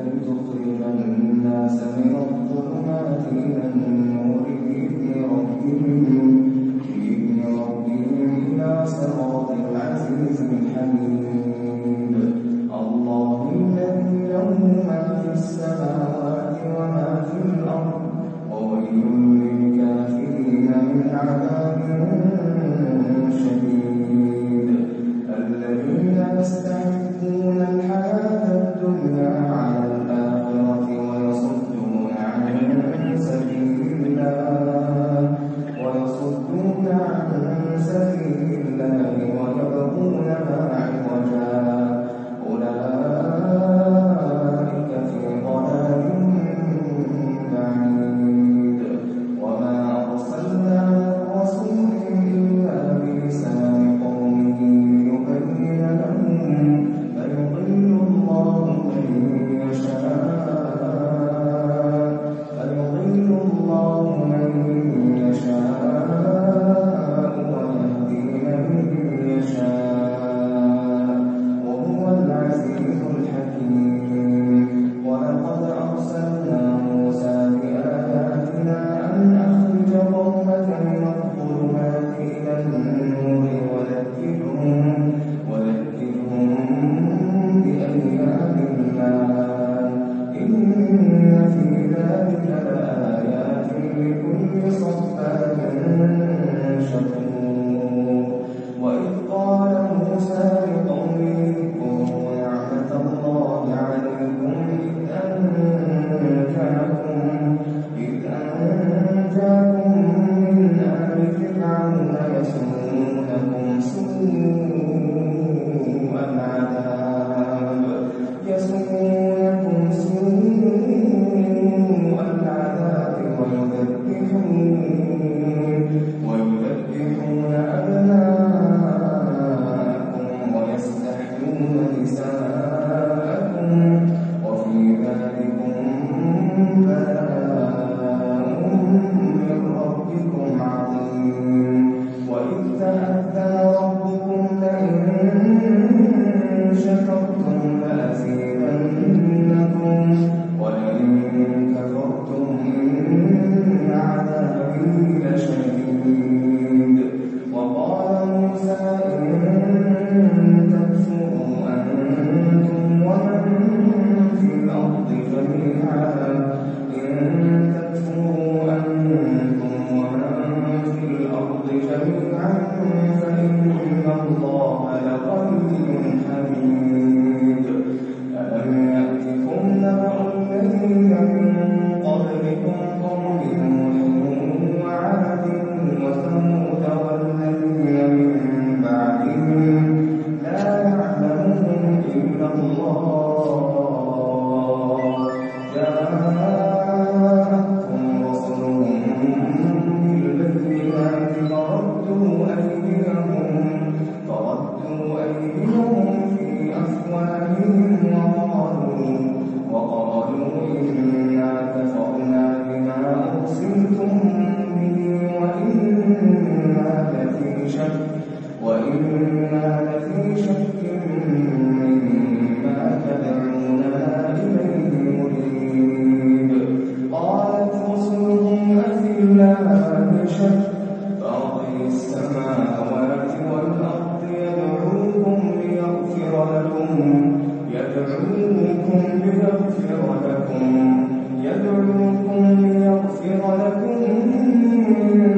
لتخرج الناس من الظلمات إلى النور. ربي صفا شقيا يغفر لكم يدعوكم ليغفر لكم يدعوكم ليغفر لكم. من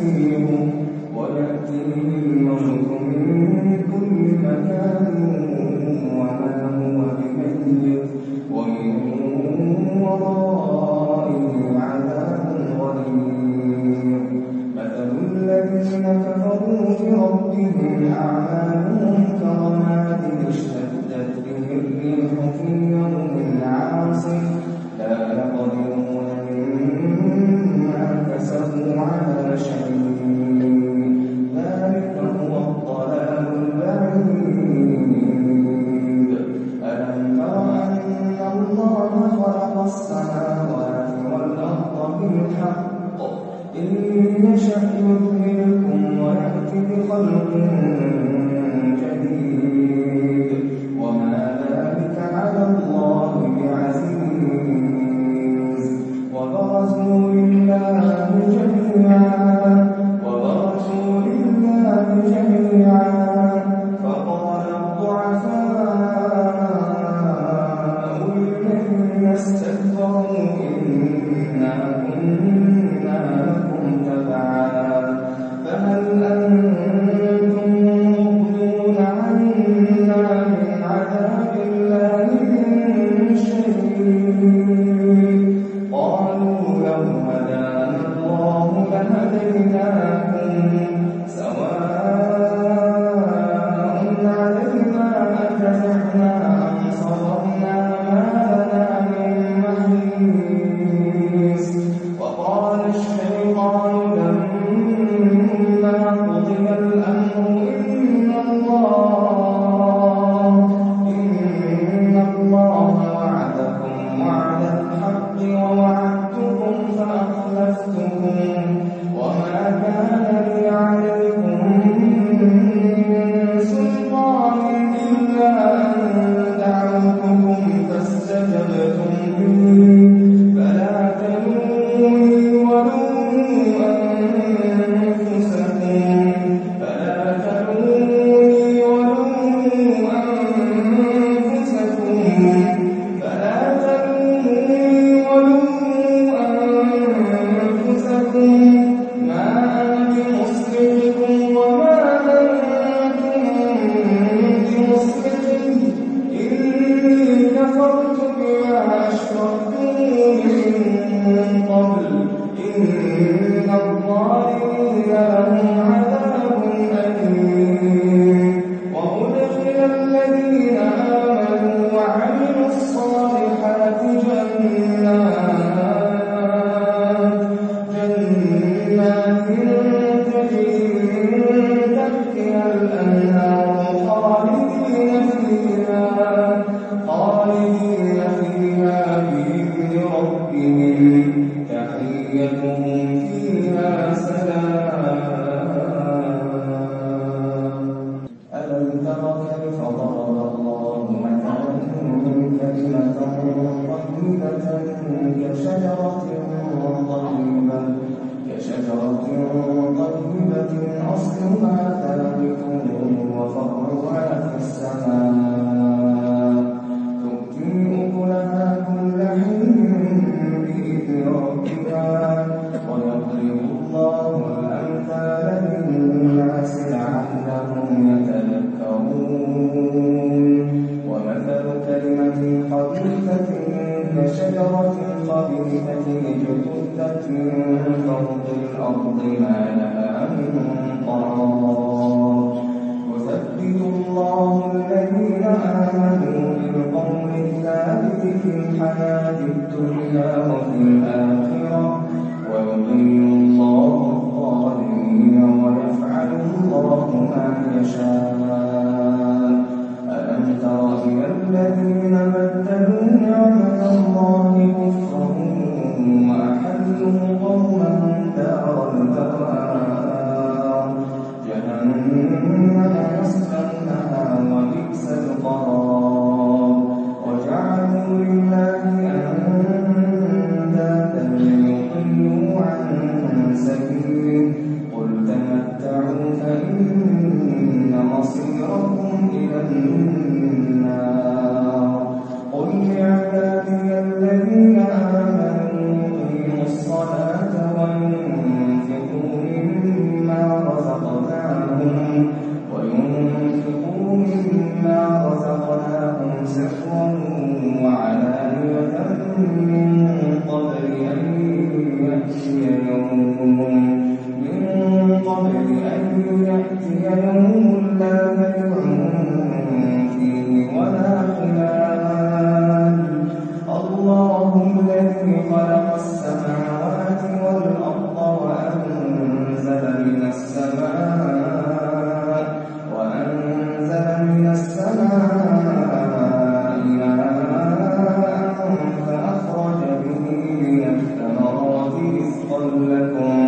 مسلمون طيبة كشجرة طيبة كشجرة طيبة أصلها ثابت وفرعها وشجرة خبيثة اجتثت من فرض الأرض ما لها من قرار يثبت الله الذين آمنوا بالقول الثابت في الحياة الدنيا وفي الآخرة. ويضل الله الظالمين ويفعل الله ما يشاء. وَحَسِبَ الَّذِينَ بَدَّلُوا نِعْمَةَ اللَّهِ كُفْرًا وَأَحَلُّوا قَوْمَهُمْ دَارَ الْبَوَارِ سرا وعلانية من قبل أن يأتي يوم. من قبل أن يأتي يوم no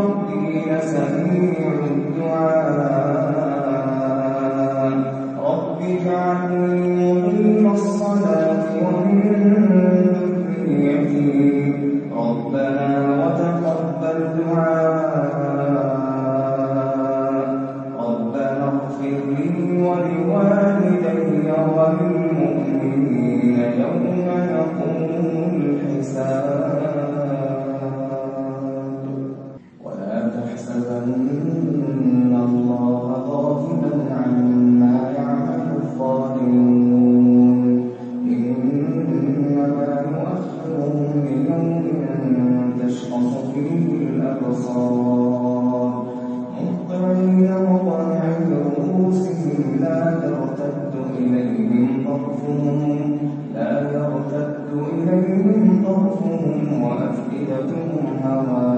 ربي لسميع الدعاء. قلوبهم وأفئدتهم هَوَاءٌ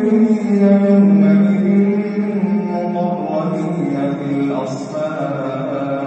المجرمين يومئذ مقرنين في الأصفاد.